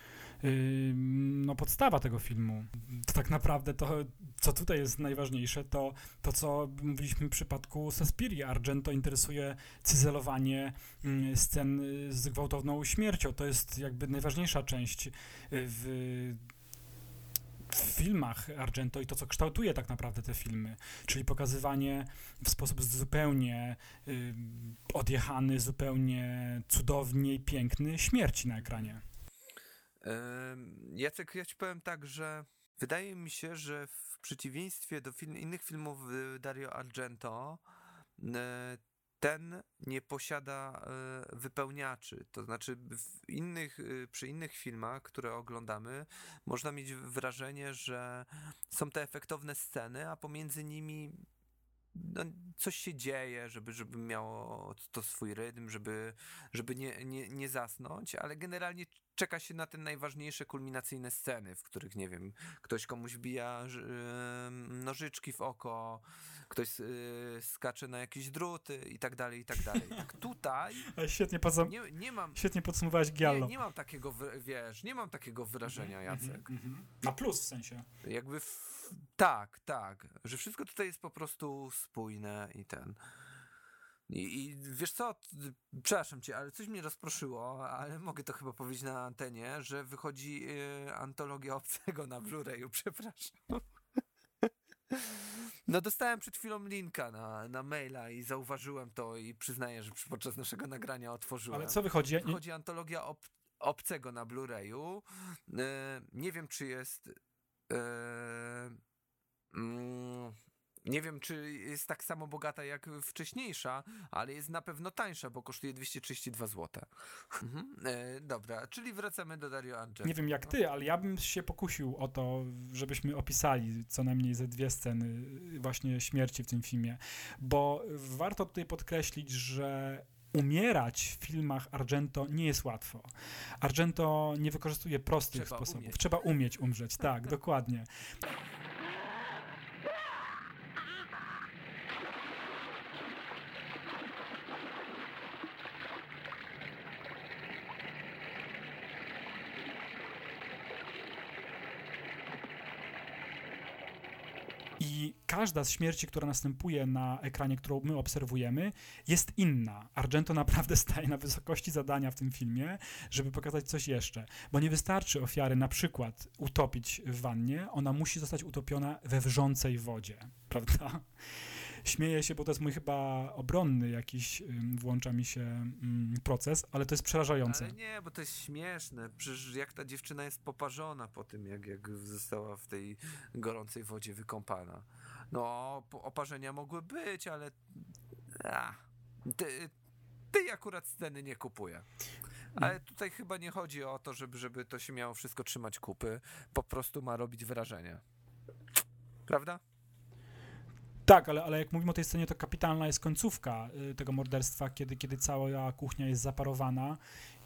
no, podstawa tego filmu. To tak naprawdę to, co tutaj jest najważniejsze, to to, co mówiliśmy w przypadku Suspirii. Argento interesuje cyzelowanie mm, scen y, z gwałtowną śmiercią. To jest jakby najważniejsza część y, w, w filmach Argento i to, co kształtuje tak naprawdę te filmy, czyli pokazywanie w sposób zupełnie y, odjechany, zupełnie cudownie i piękny śmierci na ekranie. Jacek, ja ci powiem tak, że wydaje mi się, że w przeciwieństwie do film, innych filmów y, Dario Argento, ten nie posiada e, wypełniaczy. To znaczy innych, y, przy innych filmach, które oglądamy, można mieć wrażenie, że są te efektowne sceny, a pomiędzy nimi no, coś się dzieje, żeby, żeby miało to swój rytm, żeby, żeby nie, nie, nie zasnąć, ale generalnie czeka się na te najważniejsze kulminacyjne sceny, w których, nie wiem, ktoś komuś wbija nożyczki w oko, ktoś y, skacze na jakieś druty i tak dalej, i tak dalej. Tak tutaj świetnie, podsum- nie, nie mam... świetnie podsumowałeś Nie, Giallo. nie mam takiego, wiesz, nie mam takiego wyrażenia, Jacek. Mhm, mhm. Na plus w sensie. Jakby w... tak, tak, że wszystko tutaj jest po prostu spójne i ten. I, I wiesz co, przepraszam cię, ale coś mnie rozproszyło, ale mogę to chyba powiedzieć na antenie, że wychodzi y, antologia obcego na Blu-rayu, przepraszam. No dostałem przed chwilą linka na, na maila i zauważyłem to i przyznaję, że podczas naszego nagrania otworzyłem. Ale co wychodzi? Wychodzi antologia ob, obcego na Blu-rayu. E, nie wiem, czy jest. Mm, nie wiem, czy jest tak samo bogata jak wcześniejsza, ale jest na pewno tańsza, bo kosztuje 232 zł. Mhm. E, dobra, czyli wracamy do Dario Argento. nie wiem jak ty, ale ja bym się pokusił o to, żebyśmy opisali co najmniej ze dwie sceny właśnie śmierci w tym filmie, bo warto tutaj podkreślić, że umierać w filmach Argento nie jest łatwo. Argento nie wykorzystuje prostych Trzeba sposobów. umieć. Trzeba umieć umrzeć, tak, dokładnie. I każda z śmierci, która następuje na ekranie, którą my obserwujemy, jest inna. Argento naprawdę staje na wysokości zadania w tym filmie, żeby pokazać coś jeszcze. Bo nie wystarczy ofiary na przykład utopić w wannie, ona musi zostać utopiona we wrzącej wodzie, prawda? Śmieję się, bo to jest mój chyba obronny jakiś, włącza mi się proces, ale to jest przerażające. Ale nie, bo to jest śmieszne. Przecież jak ta dziewczyna jest poparzona po tym, jak, jak została w tej gorącej wodzie wykąpana. No, oparzenia mogły być, ale. Ty, tej akurat sceny nie kupuję. Ale tutaj chyba nie chodzi o to, żeby, żeby to się miało wszystko trzymać kupy. Po prostu ma robić wrażenie. Prawda? Tak, ale, ale jak mówimy o tej scenie, to kapitalna jest końcówka y, tego morderstwa, kiedy, kiedy cała kuchnia jest zaparowana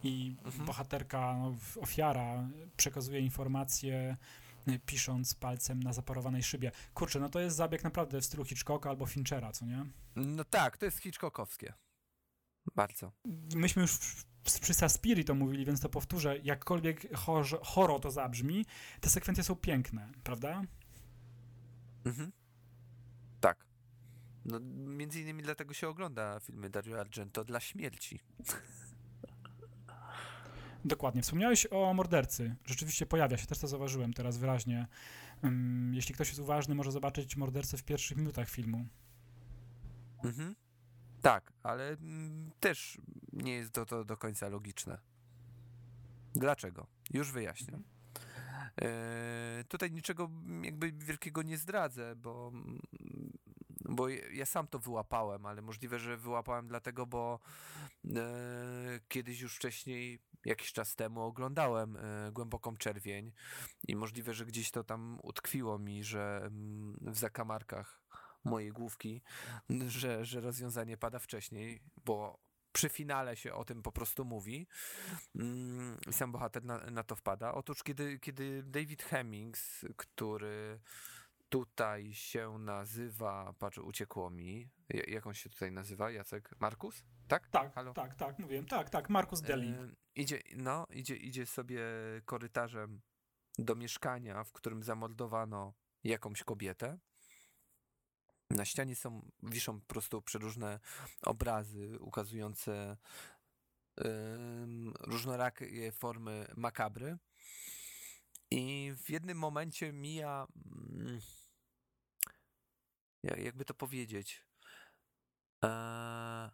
i Mhm. bohaterka, no, ofiara przekazuje informacje pisząc palcem na zaparowanej szybie. Kurczę, no to jest zabieg naprawdę w stylu Hitchcocka albo Finchera, co nie? No tak, to jest Hitchcockowskie. Bardzo. Myśmy już przy Saspiri to mówili, więc to powtórzę. Jakkolwiek chorze, choro to zabrzmi, te sekwencje są piękne, prawda? Mhm. Tak. No, między innymi dlatego się ogląda filmy Dario Argento dla śmierci. Dokładnie. Wspomniałeś o mordercy. Rzeczywiście pojawia się, też to zauważyłem teraz wyraźnie. Ym, Jeśli ktoś jest uważny, może zobaczyć mordercę w pierwszych minutach filmu. Mhm. Tak, ale mm, też nie jest to, to do końca logiczne. Dlaczego? Już wyjaśnię. E, tutaj niczego mm, jakby wielkiego nie zdradzę, bo, mm, bo ja ja sam to wyłapałem, ale możliwe, że wyłapałem dlatego, bo e, kiedyś już wcześniej, jakiś czas temu oglądałem e, Głęboką Czerwień i możliwe, że gdzieś to tam utkwiło mi, że mm, w zakamarkach mojej główki, że, że rozwiązanie pada wcześniej, bo przy finale się o tym po prostu mówi mm, i sam bohater na, na to wpada. Otóż kiedy, kiedy David Hemmings, który tutaj się nazywa, patrz, uciekło mi, Ja- jak on się tutaj nazywa, Jacek? Markus? Tak? Tak, Halo? tak, tak, mówiłem. Tak, tak, Markus Deli. E, idzie, no, idzie, idzie sobie korytarzem do mieszkania, w którym zamordowano jakąś kobietę. Na ścianie są, wiszą po prostu przeróżne obrazy ukazujące różnorakie formy makabry. I w jednym momencie mija, mm, ja- jakby to powiedzieć, e,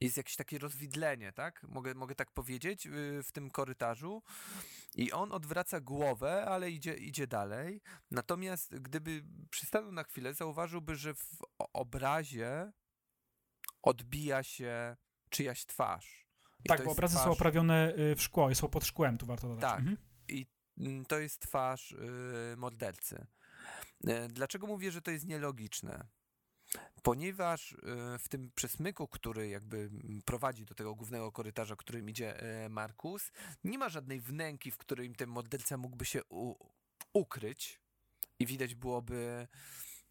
jest jakieś takie rozwidlenie, tak? Mogę, mogę tak powiedzieć, y, w tym korytarzu. I on odwraca głowę, ale idzie, idzie dalej. Natomiast gdyby przystanął na chwilę, zauważyłby, że w obrazie odbija się czyjaś twarz. I tak, bo obrazy są twarz- oprawione y, w szkło są pod szkłem, tu warto dodać. Tak. Mhm. Mm, To jest twarz y, mordercy. E, Dlaczego mówię, że to jest nielogiczne? Ponieważ y, w tym przesmyku, który jakby mm, prowadzi do tego głównego korytarza, którym idzie e, Markus, nie ma żadnej wnęki, w którym ten morderca mógłby się ukryć i widać byłoby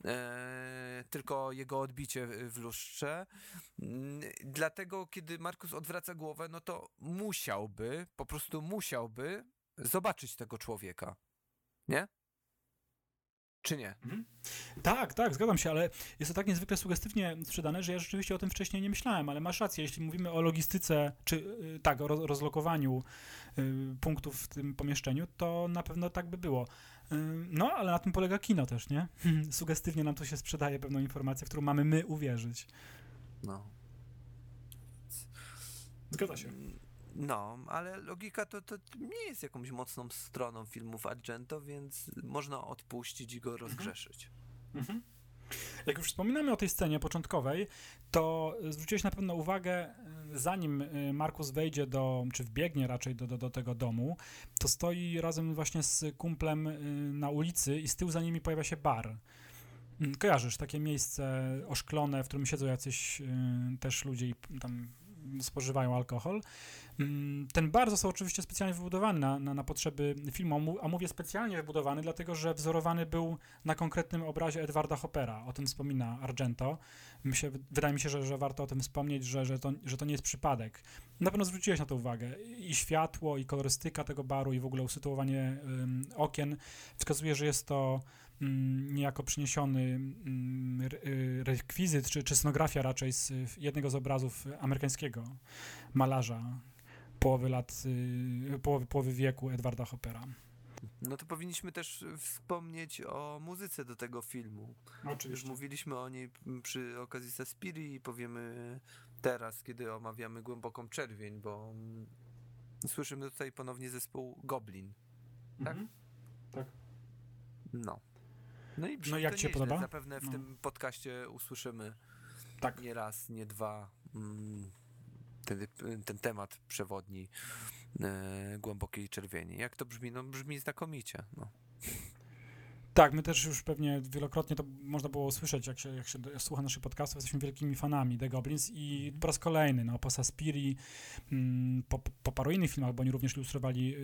e, tylko jego odbicie w- w lustrze. Mm, Dlatego, kiedy Markus odwraca głowę, no to musiałby, po prostu musiałby zobaczyć tego człowieka. Nie? Czy nie? Tak, tak, zgadzam się, ale jest to tak niezwykle sugestywnie sprzedane, że ja rzeczywiście o tym wcześniej nie myślałem, ale masz rację, jeśli mówimy o logistyce, czy y, tak, o roz- rozlokowaniu y, punktów w tym pomieszczeniu, to na pewno tak by było. Y, No, ale na tym polega kino też, nie? Sugestywnie nam tu się sprzedaje pewną informację, w którą mamy my uwierzyć. No. Zgadza się. No, ale logika to, to nie jest jakąś mocną stroną filmów Argento, więc można odpuścić i go rozgrzeszyć. Mhm. Jak już wspominamy o tej scenie początkowej, to zwróciłeś na pewno uwagę, y, zanim y, Markus wejdzie do, czy wbiegnie raczej do, do, do tego domu, to stoi razem właśnie z kumplem y, na ulicy i z tyłu za nimi pojawia się bar. Mm, Kojarzysz takie miejsce oszklone, w którym siedzą jacyś też ludzie i tam spożywają alkohol. Mm, Ten bar został oczywiście specjalnie wybudowany na, na, na potrzeby filmu, a mówię specjalnie wybudowany, dlatego że wzorowany był na konkretnym obrazie Edwarda Hoppera. O tym wspomina Argento. Wydaje mi się, że, że warto o tym wspomnieć, że, że, to, że to nie jest przypadek. Na pewno zwróciłeś na to uwagę. I światło, i kolorystyka tego baru, i w ogóle usytuowanie ym, okien wskazuje, że jest to niejako przyniesiony re- y, rekwizyt, czy, czy scenografia raczej z jednego z obrazów amerykańskiego malarza połowy lat, y, połowy, połowy wieku Edwarda Hoppera. No to powinniśmy też wspomnieć o muzyce do tego filmu. Już mówiliśmy o niej przy okazji Saspiri i powiemy teraz, kiedy omawiamy Głęboką Czerwień, bo mm, słyszymy tutaj ponownie zespół Goblin. tak? Mhm. Tak. No. No i No jak to ci się nieźle. podoba? Zapewne w No. tym podcaście usłyszymy Tak. nie raz, nie dwa mm, ten, ten temat przewodni e, głębokiej czerwieni. Jak to brzmi? No brzmi znakomicie. No. Tak, my też już pewnie wielokrotnie to można było usłyszeć, jak się, jak się słucha naszych podcastów, jesteśmy wielkimi fanami The Goblins i po raz kolejny, no, po Saspiri, mm, po, po paru innych filmach, bo oni również ilustrowali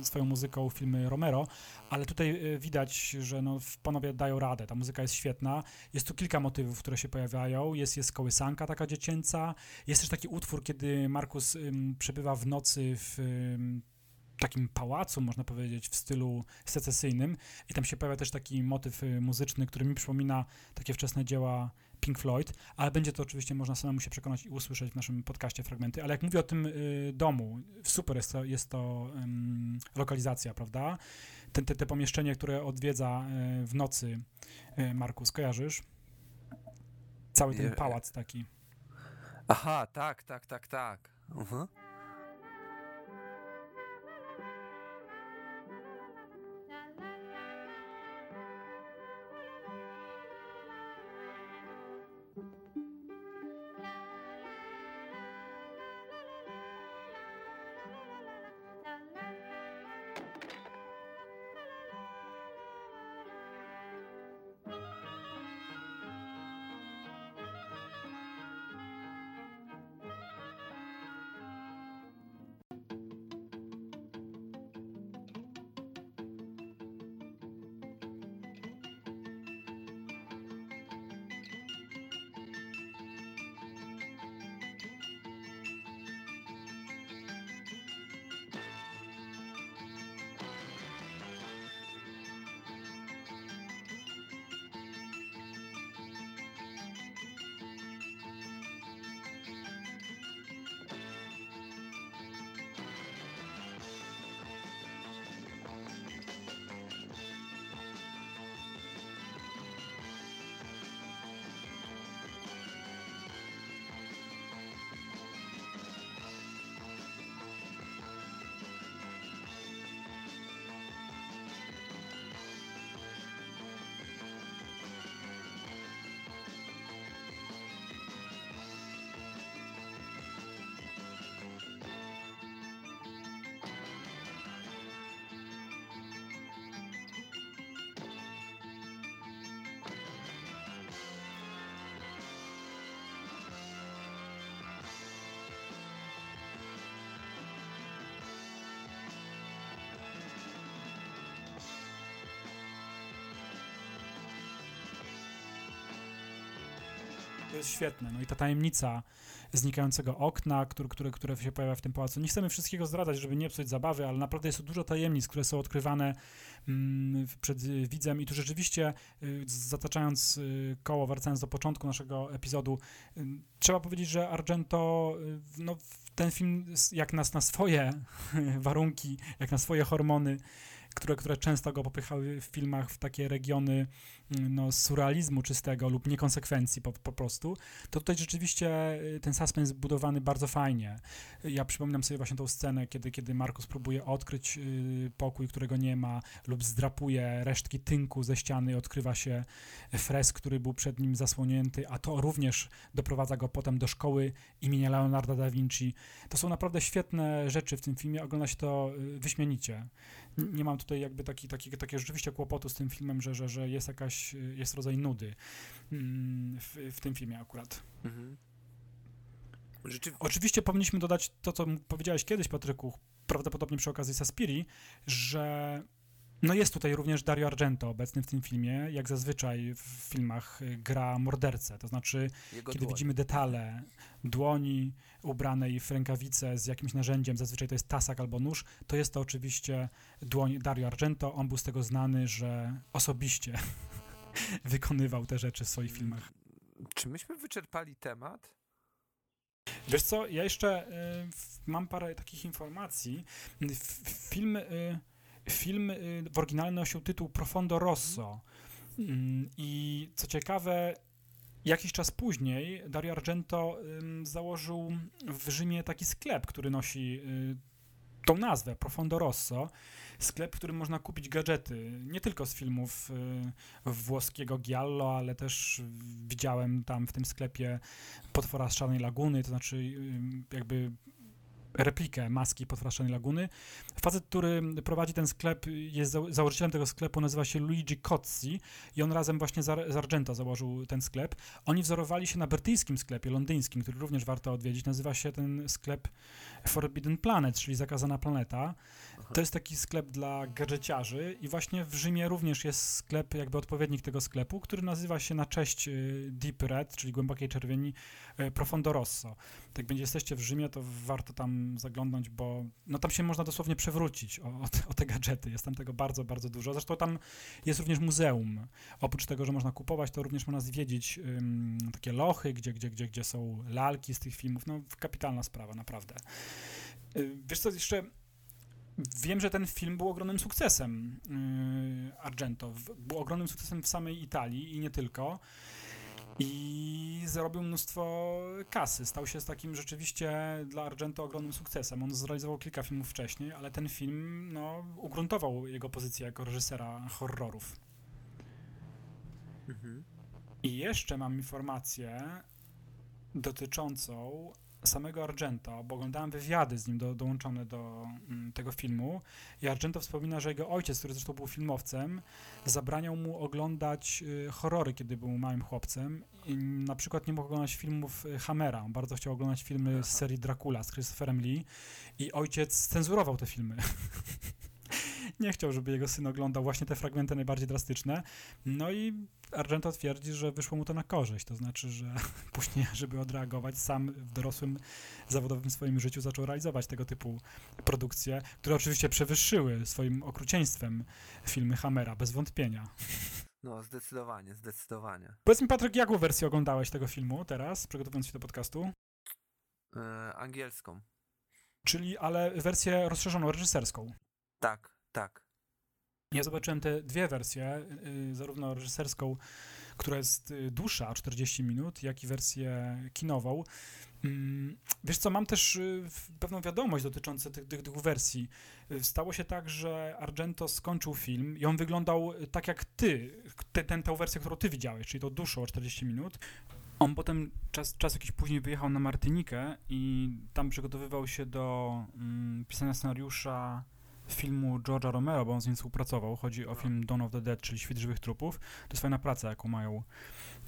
y, swoją muzyką filmy Romero, ale tutaj y, widać, że no, panowie dają radę, ta muzyka jest świetna, jest tu kilka motywów, które się pojawiają, jest, jest kołysanka taka dziecięca, jest też taki utwór, kiedy Markus y, przebywa w nocy w takim pałacu, można powiedzieć, w stylu secesyjnym i tam się pojawia też taki motyw y, muzyczny, który mi przypomina takie wczesne dzieła Pink Floyd, ale będzie to oczywiście można samemu się przekonać i usłyszeć w naszym podcaście fragmenty, ale jak mówię o tym y, domu, super jest to, jest to lokalizacja, prawda? Te, te, te pomieszczenie, które odwiedza y, w nocy y, Markus, kojarzysz? Cały ten pałac taki. Aha, tak, tak, tak, tak. Uh -huh. To jest świetne. No i ta tajemnica znikającego okna, który, które, które się pojawia w tym pałacu. Nie chcemy wszystkiego zdradzać, żeby nie psuć zabawy, ale naprawdę jest tu dużo tajemnic, które są odkrywane mm, przed widzem i tu rzeczywiście y, zataczając y, koło, wracając do początku naszego epizodu, y, trzeba powiedzieć, że Argento, no, ten film jak nas na swoje warunki, jak na swoje hormony, które, które często go popychały w filmach w takie regiony mm, no, surrealizmu czystego lub niekonsekwencji po, po prostu, to tutaj rzeczywiście y, ten suspens budowany bardzo fajnie. Ja przypominam sobie właśnie tą scenę, kiedy, kiedy Markus próbuje odkryć y, pokój, którego nie ma, lub zdrapuje resztki tynku ze ściany, odkrywa się fresk, który był przed nim zasłonięty, a to również doprowadza go potem do szkoły imienia Leonarda da Vinci. To są naprawdę świetne rzeczy w tym filmie, ogląda się to y, wyśmienicie nie mam tutaj jakby taki, taki, takie rzeczywiście kłopotu z tym filmem, że, że, że jest jakaś, jest rodzaj nudy mm, w, w tym filmie akurat. Mhm. Oczywiście powinniśmy dodać to, co powiedziałeś kiedyś, Patryku, prawdopodobnie przy okazji Saspiri, że no jest tutaj również Dario Argento obecny w tym filmie, jak zazwyczaj w filmach y, gra mordercę, to znaczy Jego kiedy dłoń. widzimy detale dłoni ubranej w rękawice z jakimś narzędziem, zazwyczaj to jest tasak albo nóż, to jest to oczywiście dłoń Dario Argento, on był z tego znany, że osobiście wykonywał te rzeczy w swoich filmach. Czy myśmy wyczerpali temat? Wiesz co, ja jeszcze y, mam parę takich informacji. F film... Y, Film y, w oryginale nosił tytuł Profondo Rosso. Mm, I co ciekawe, jakiś czas później Dario Argento założył w Rzymie taki sklep, który nosi y, tą nazwę, Profondo Rosso. Sklep, w którym można kupić gadżety, nie tylko z filmów y, włoskiego Giallo, ale też widziałem tam w tym sklepie potwora z Czarnej Laguny, to znaczy jakby replikę maski podflaszczonej laguny. Facet, który prowadzi ten sklep, jest założycielem tego sklepu, nazywa się Luigi Cozzi i on razem właśnie z Argento założył ten sklep. Oni wzorowali się na brytyjskim sklepie londyńskim, który również warto odwiedzić. Nazywa się ten sklep Forbidden Planet, czyli Zakazana Planeta. To jest taki sklep dla gadżeciarzy i właśnie w Rzymie również jest sklep, jakby odpowiednik tego sklepu, który nazywa się na cześć y, Deep Red, czyli głębokiej czerwieni, y, Profondo Rosso. Tak będzie jesteście w Rzymie, to warto tam zaglądnąć, bo no tam się można dosłownie przewrócić o, o, te, o te gadżety. Jest tam tego bardzo, bardzo dużo. Zresztą tam jest również muzeum. Oprócz tego, że można kupować, to również można zwiedzić takie lochy, gdzie, gdzie, gdzie, gdzie są lalki z tych filmów. No kapitalna sprawa, naprawdę. Y, wiesz co, jeszcze Wiem, że ten film był ogromnym sukcesem yy, Argento. Był ogromnym sukcesem w samej Italii i nie tylko. I zarobił mnóstwo kasy. Stał się z takim rzeczywiście dla Argento ogromnym sukcesem. On zrealizował kilka filmów wcześniej, ale ten film no, ugruntował jego pozycję jako reżysera horrorów. Mhm. I jeszcze mam informację dotyczącą samego Argento, bo oglądałem wywiady z nim do, dołączone do mm, tego filmu i Argento wspomina, że jego ojciec, który zresztą był filmowcem, zabraniał mu oglądać y, horrory, kiedy był małym chłopcem i na przykład nie mógł oglądać filmów y, Hammera, on bardzo chciał oglądać filmy Aha. z serii Dracula z Christopherem Lee i ojciec cenzurował te filmy. nie chciał, żeby jego syn oglądał właśnie te fragmenty najbardziej drastyczne. No i Argento twierdzi, że wyszło mu to na korzyść, to znaczy, że później, żeby odreagować, sam w dorosłym, zawodowym swoim życiu zaczął realizować tego typu produkcje, które oczywiście przewyższyły swoim okrucieństwem filmy Hammera, bez wątpienia. No, zdecydowanie, zdecydowanie. Powiedz mi, Patryk, jaką wersję oglądałeś tego filmu teraz, przygotowując się do podcastu? Yy, angielską. Czyli, ale wersję rozszerzoną, reżyserską. Tak, tak. Ja zobaczyłem te dwie wersje, y, zarówno reżyserską, która jest y, dłuższa, 40 minut, jak i wersję kinową. Mm, wiesz co, mam też y, pewną wiadomość dotyczącą tych, tych dwóch wersji. Stało się tak, że Argento skończył film i on wyglądał tak jak ty, te, ten, tę wersję, którą ty widziałeś, czyli to dłuższą o 40 minut. On potem czas, czas jakiś później wyjechał na Martynikę i tam przygotowywał się do mm, pisania scenariusza filmu George'a Romero, bo on z nim współpracował. Chodzi o film Dawn of the Dead, czyli Świt Żywych Trupów. To jest fajna praca, jaką mają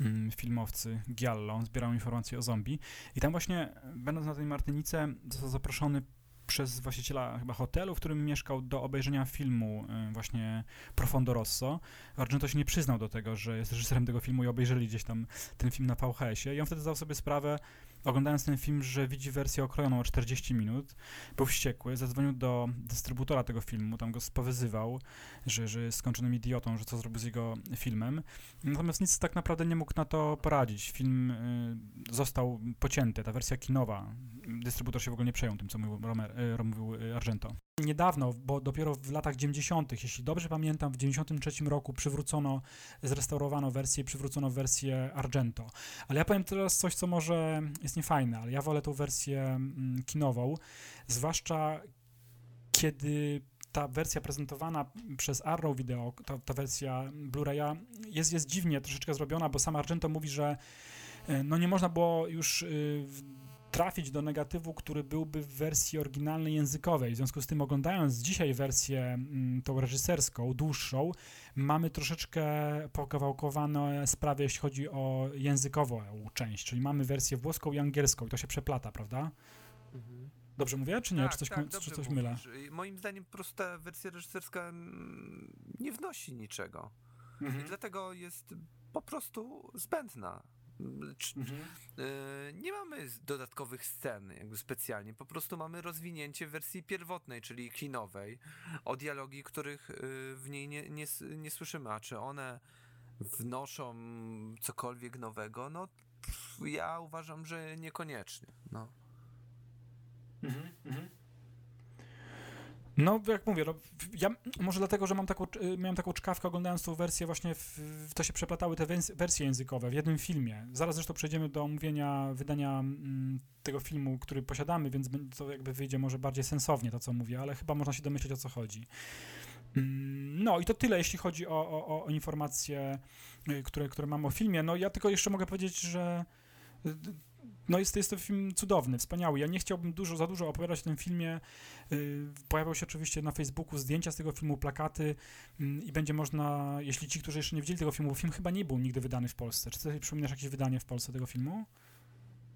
mm, filmowcy Giallo. On zbierał informacje o zombie. I tam właśnie, będąc na tej Martynice, został zaproszony przez właściciela chyba hotelu, w którym mieszkał do obejrzenia filmu y, właśnie Profondo Rosso. Argento się nie przyznał do tego, że jest reżyserem tego filmu i obejrzeli gdzieś tam ten film na VHS-ie i on wtedy zdał sobie sprawę, oglądając ten film, że widzi wersję okrojoną o 40 minut, był wściekły, zadzwonił do dystrybutora tego filmu, tam go spowyzywał, że, że jest skończonym idiotą, że co zrobił z jego filmem. Natomiast nic tak naprawdę nie mógł na to poradzić. Film y, został pocięty, ta wersja kinowa. Dystrybutor się w ogóle nie przejął tym, co mówił, Romer, mówił y, Argento. Niedawno, bo dopiero w latach 90., jeśli dobrze pamiętam, w 93 roku przywrócono, zrestaurowano wersję, przywrócono wersję Argento. Ale ja powiem teraz coś, co może jest niefajne, ale ja wolę tą wersję mm, kinową, zwłaszcza kiedy ta wersja prezentowana przez Arrow Video, ta, ta wersja Blu-raya jest, jest dziwnie troszeczkę zrobiona, bo sam Argento mówi, że e, no nie można było już y, trafić do negatywu, który byłby w wersji oryginalnej językowej. W związku z tym, oglądając dzisiaj wersję mm, tą reżyserską, dłuższą, mamy troszeczkę pokawałkowane sprawy, jeśli chodzi o językową część, czyli mamy wersję włoską i angielską i to się przeplata, prawda? Mhm. Dobrze mówię, czy nie? Tak, czy coś, tak, czy coś mylę? Moim zdaniem po prostu ta wersja reżyserska mm, nie wnosi niczego. Mhm. I dlatego jest po prostu zbędna. Mhm. E, nie mamy dodatkowych scen jakby specjalnie, po prostu mamy rozwinięcie wersji pierwotnej, czyli kinowej, o dialogi, których e, w niej nie, nie, nie słyszymy, a czy one wnoszą cokolwiek nowego, no ja uważam, że niekoniecznie. No. Mhm, mhm. No, jak mówię, no, ja może dlatego, że mam taką, y, miałem taką czkawkę oglądając tą wersję, właśnie w, to się przeplatały te wersje językowe w jednym filmie. Zaraz zresztą przejdziemy do omówienia wydania m, tego filmu, który posiadamy, więc to jakby wyjdzie może bardziej sensownie to, co mówię, ale chyba można się domyśleć, o co chodzi. Mm, no i to tyle, jeśli chodzi o, o, o informacje, y, które, które mam o filmie. No ja tylko jeszcze mogę powiedzieć, że y, no jest, jest to film cudowny, wspaniały. Ja nie chciałbym dużo, za dużo opowiadać o tym filmie. Yy, pojawią się oczywiście na Facebooku zdjęcia z tego filmu, plakaty yy, i będzie można, jeśli ci, którzy jeszcze nie widzieli tego filmu, bo film chyba nie był nigdy wydany w Polsce. Czy ty sobie przypominasz jakieś wydanie w Polsce tego filmu?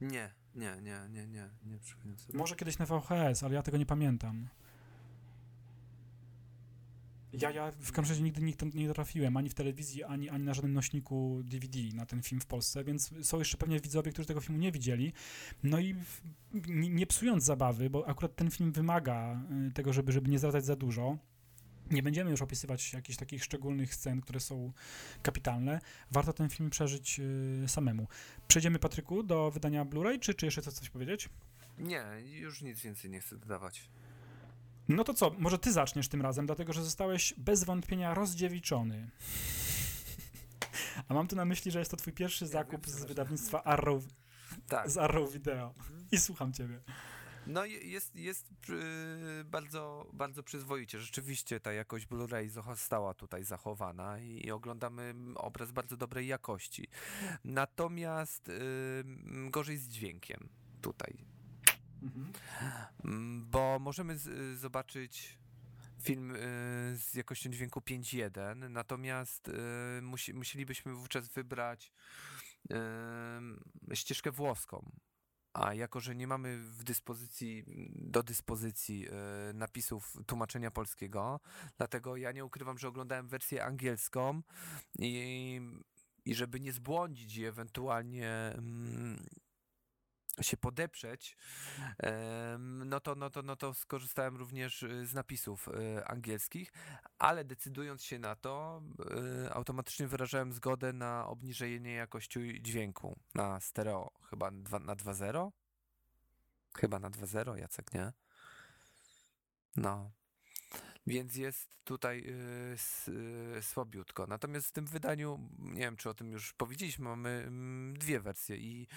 Nie, nie, nie, nie, nie, nie przypominam sobie. Może kiedyś na VHS, ale ja tego nie pamiętam. Ja, ja w każdym razie nigdy nie, nie trafiłem ani w telewizji, ani, ani na żadnym nośniku DVD na ten film w Polsce, więc są jeszcze pewnie widzowie, którzy tego filmu nie widzieli. No i nie, nie psując zabawy, bo akurat ten film wymaga y, tego, żeby, żeby nie zdradzać za dużo. Nie będziemy już opisywać jakichś takich szczególnych scen, które są kapitalne. Warto ten film przeżyć y, samemu. Przejdziemy, Patryku, do wydania Blu-ray, czy, czy jeszcze chcesz coś powiedzieć? Nie, już nic więcej nie chcę dodawać. No to co, może ty zaczniesz tym razem, dlatego że zostałeś bez wątpienia rozdziewiczony. A mam tu na myśli, że jest to twój pierwszy zakup z wydawnictwa Arrow, Tak. z Arrow Video. I słucham ciebie. No je- jest, jest yy, bardzo, bardzo przyzwoicie. Rzeczywiście ta jakość Blu-ray została tutaj zachowana i, i oglądamy obraz bardzo dobrej jakości. Natomiast yy, gorzej z dźwiękiem tutaj. Mm, Bo możemy z, zobaczyć film y, z jakością dźwięku 5.1, natomiast y, musi, musielibyśmy wówczas wybrać y, ścieżkę włoską. A jako, że nie mamy w dyspozycji, do dyspozycji y, napisów tłumaczenia polskiego, dlatego ja nie ukrywam, że oglądałem wersję angielską i, i żeby nie zbłądzić i ewentualnie mm, się podeprzeć, no to, no, to, no to skorzystałem również y, z napisów y, angielskich, ale decydując się na to, y, automatycznie wyrażałem zgodę na obniżenie jakości dźwięku na stereo, chyba na 2.0? Chyba na 2.0, Jacek, nie? No. Więc jest tutaj słabiutko. Natomiast w tym wydaniu, nie wiem czy o tym już powiedzieliśmy, mamy mm, dwie wersje i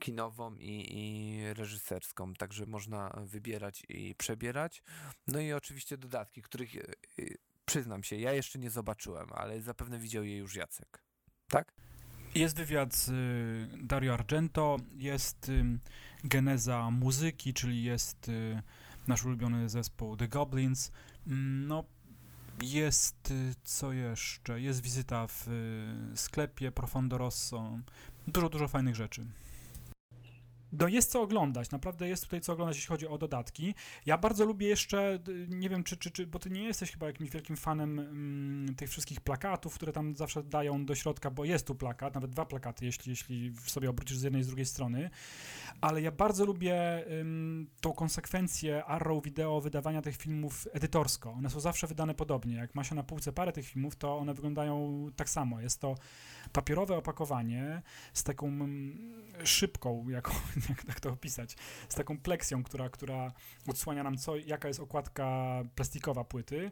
kinową i, i reżyserską, także można wybierać i przebierać. No i oczywiście dodatki, których y, y, przyznam się, ja jeszcze nie zobaczyłem, ale zapewne widział je już Jacek. Tak? Jest wywiad z y, Dario Argento, jest y, geneza muzyki, czyli jest y, nasz ulubiony zespół The Goblins. Mm, No, jest co jeszcze? Jest wizyta w sklepie Profondo Rosso. Dużo, dużo fajnych rzeczy. No jest co oglądać, naprawdę jest tutaj co oglądać, jeśli chodzi o dodatki. Ja bardzo lubię jeszcze, d- nie wiem czy, czy, czy bo ty nie jesteś chyba jakimś wielkim fanem mm, tych wszystkich plakatów, które tam zawsze dają do środka, bo jest tu plakat, nawet dwa plakaty, jeśli, jeśli sobie obrócisz z jednej i z drugiej strony, ale ja bardzo lubię ym, tą konsekwencję Arrow Video wydawania tych filmów edytorsko. One są zawsze wydane podobnie. Jak ma się na półce parę tych filmów, to one wyglądają tak samo. Jest to papierowe opakowanie z taką mm, szybką, jaką, jak, jak to opisać, z taką pleksją, która, która odsłania nam, co, jaka jest okładka plastikowa płyty.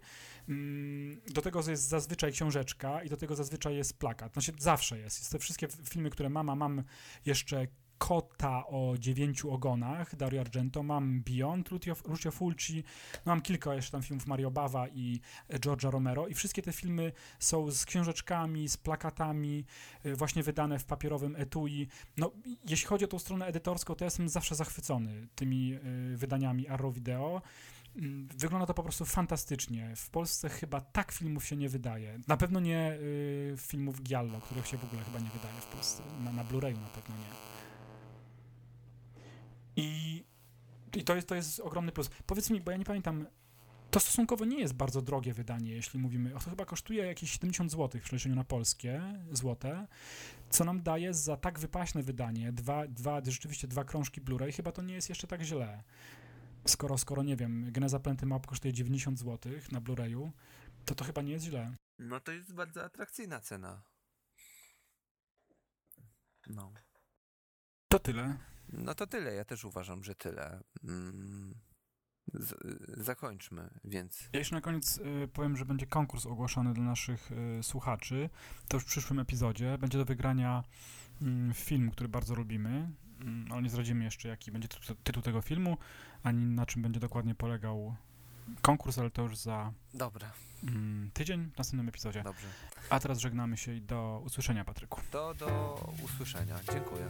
Mm, Do tego jest zazwyczaj książeczka i do tego zazwyczaj jest plakat. Znaczy zawsze jest. Jest te wszystkie filmy, które mam, a mam jeszcze Kota o dziewięciu ogonach, Dario Argento, mam Beyond, Lucio, Lucio Fulci, no mam kilka jeszcze tam filmów Mario Bava i Georgia Romero i wszystkie te filmy są z książeczkami, z plakatami, y, właśnie wydane w papierowym etui. No, jeśli chodzi o tą stronę edytorską, to ja jestem zawsze zachwycony tymi y, wydaniami Arrow Video. Mm, Wygląda to po prostu fantastycznie. W Polsce chyba tak filmów się nie wydaje. Na pewno nie y, filmów Giallo, których się w ogóle chyba nie wydaje w Polsce. Na, na Blu-rayu na pewno nie. I, i to, jest, to jest ogromny plus. Powiedz mi, bo ja nie pamiętam, to stosunkowo nie jest bardzo drogie wydanie, jeśli mówimy. To chyba kosztuje jakieś 70 zł w przeliczeniu na polskie złote, co nam daje za tak wypaśne wydanie, dwa, dwa, rzeczywiście dwa krążki Blu-ray, chyba to nie jest jeszcze tak źle. Skoro, skoro nie wiem, Geneza Planety Map kosztuje 90 zł na Blu-rayu, to to chyba nie jest źle. No to jest bardzo atrakcyjna cena. No. To tyle. No to tyle, ja też uważam, że tyle. Mm. Z, zakończmy, więc. Ja jeszcze na koniec y, powiem, że będzie konkurs ogłoszony dla naszych y, słuchaczy. To już w przyszłym epizodzie. Będzie do wygrania mm, film, który bardzo lubimy, mm, ale nie zdradzimy jeszcze, jaki będzie tytuł, tytuł tego filmu, ani na czym będzie dokładnie polegał konkurs, ale to już za Dobra, tydzień w następnym epizodzie. dobrze. A teraz żegnamy się i do usłyszenia, Patryku. To do usłyszenia. Dziękuję.